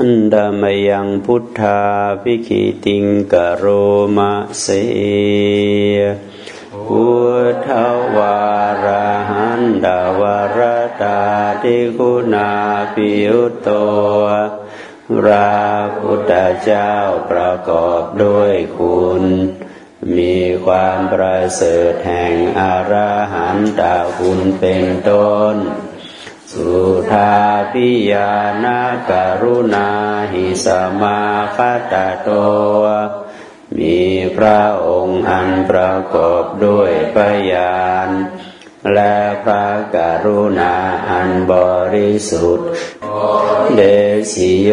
อันดามยังพุทธาภิกิติงกโรมะเสยพุทธวาระหันดาวรตาทิคุณาปิยุตโตพระพุทธเจ้าประกอบด้วยคุณ มีความประเสริฐแห่งอรหันตาคุณเป็นต้น สุธาพิยานาการุณาหิสมาคตาโต มีพระองค์อันประกอบด้วยพยาน และพระกรุณาอันบริสุทธิ์ เดสิโย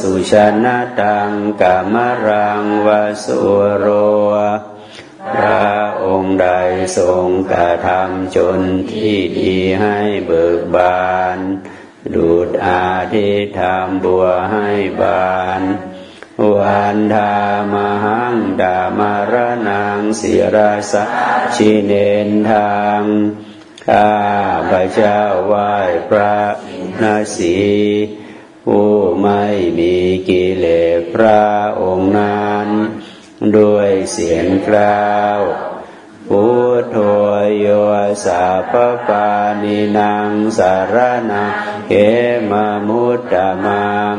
สุชนะตังกามรังวสุโร พระองค์ใดทรงกระทำจนที่ดีให้เบิกบาน ดูดอาทิธรรมบัวให้บานวันธามหังดามารนังศิราสชิเนนทางข้าพระเจ้าไหว้พระนาสีผู้ไม่มีกิเลสพระองค์นั้น ด้วยเสียงกล่าวพุทโธโยสาปปานินางสารนาเกมมุตตมัง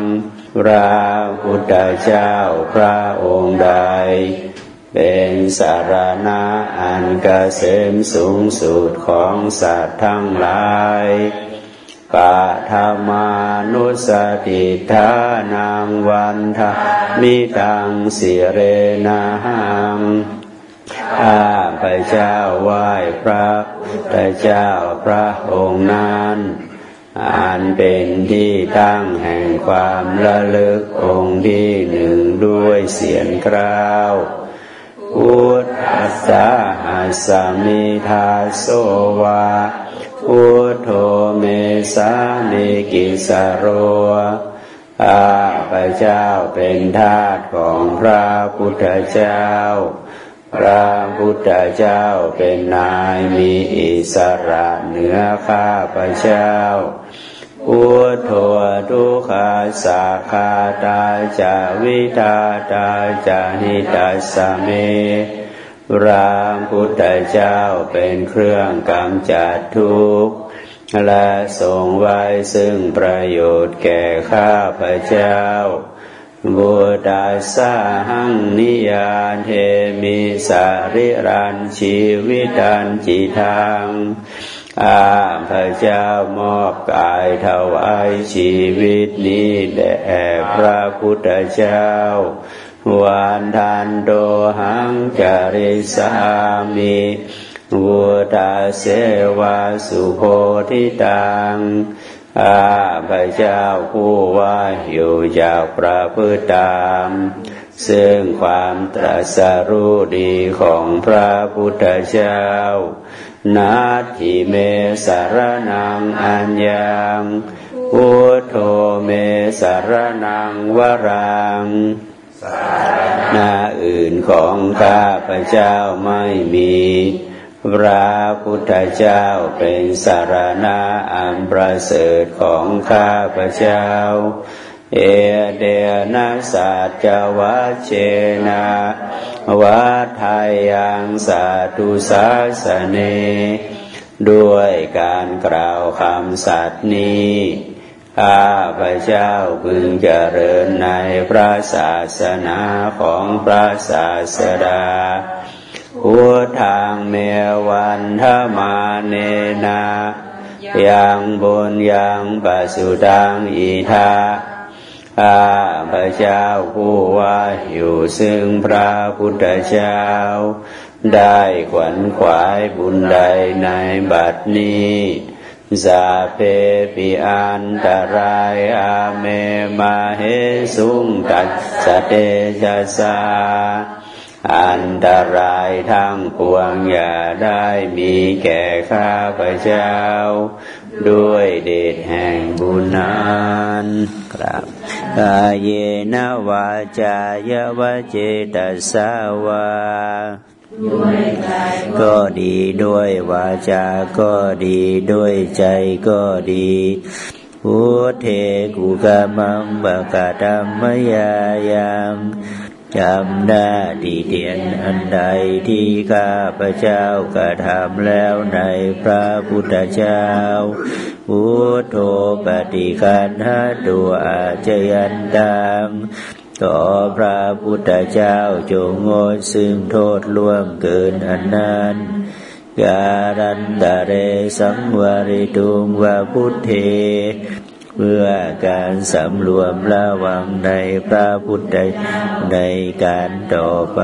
พระพุทธเจ้าพระองค์ใด เป็นสารณะอันกเกษมสูงสุดของสัตว์ทั้งหลาย ปะธรรมานุสติทานังวันทามิตังสิเรนาหังข้าพระเจ้าไหว้พระพระเจ้าพระองค์นั้นอันเป็นที่ตั้งแห่งความระลึกองค์ที่หนึ่งด้วยเสียงกราวพุทธัสสะหัสมิทาโสวา พุทโธเมสานิกิสโรอาพระเจ้าเป็นทาสของพระพุทธเจ้า พระพุทธเจ้าเป็นนายมีอิสระเหนือข้าพระเจ้าพุทโธทุกขาสาคาตาจาวิตาตาจานิตัสเม รามพุทธเจ้าเป็นเครื่องกำจัดทุกข์และทรงไว้ซึ่งประโยชน์แก่ข้าพเจ้าบุตาสาหังนิยาเทมิสาริรันชีวิตันจิทังอาพระเจ้ามอบกายถวายชีวิตนี้แด่พระพุทธเจ้า วานทันโดหังจาริสามิวุตาเสวาสุโพธิตังอาพระเจ้าผู้ว่าอยู่จากพระพุทธามซึ่งความตรัสรู้ดีของพระพุทธเจ้า นาทิเมสารนังอัญญังพุทโธเมสารนังวรัง นาอื่นของข้าพระเจ้าไม่มี พระพุทธเจ้าเป็นสารณะอันประเสริฐของข้าพระเจ้า เอเดนะสัจวัชเชนะวัทายังสาธุสาสเน ด้วยการกล่าวคำสัตย์นี้ ข้าพระเจ้าพึงเจริญในพระศาสนาของพระศาสดาพุทธังเมวันธมาเนนายังบุญยังปัสุดังอิทาข้าพระเจ้าผู้ว่าอยู่ซึ่งพระพุทธเจ้า ได้ขวัญขวายบุญใดในบัดนี้ สาเพปิอันตรายอาเมมาเหสุงตัสสเตชะสาอันตรายทั้งปวงอย่าได้มีแก่ข้าพเจ้า ด้วยเดชแห่งบุญนั้นครับกายเยนวาจายวเจตสาวา ก็ดีด้วยวาจา ก็ดีด้วยใจก็ดีพุทเทกุกามังบากาธรรมยายังจำได้ดีเดียนอันใดที่ข้าพระเจ้ากระทำแล้วในพระพุทธเจ้า พุทโธปฏิคันหาตัวอาจยันตัง ต่อพระพุทธเจ้าจงงดซึมโทษล่วงเกินอันนั้นการันตะเรสังวริตุงวาพุทเทเพื่อการสำรวมระวังในพระพุทธในการต่อไป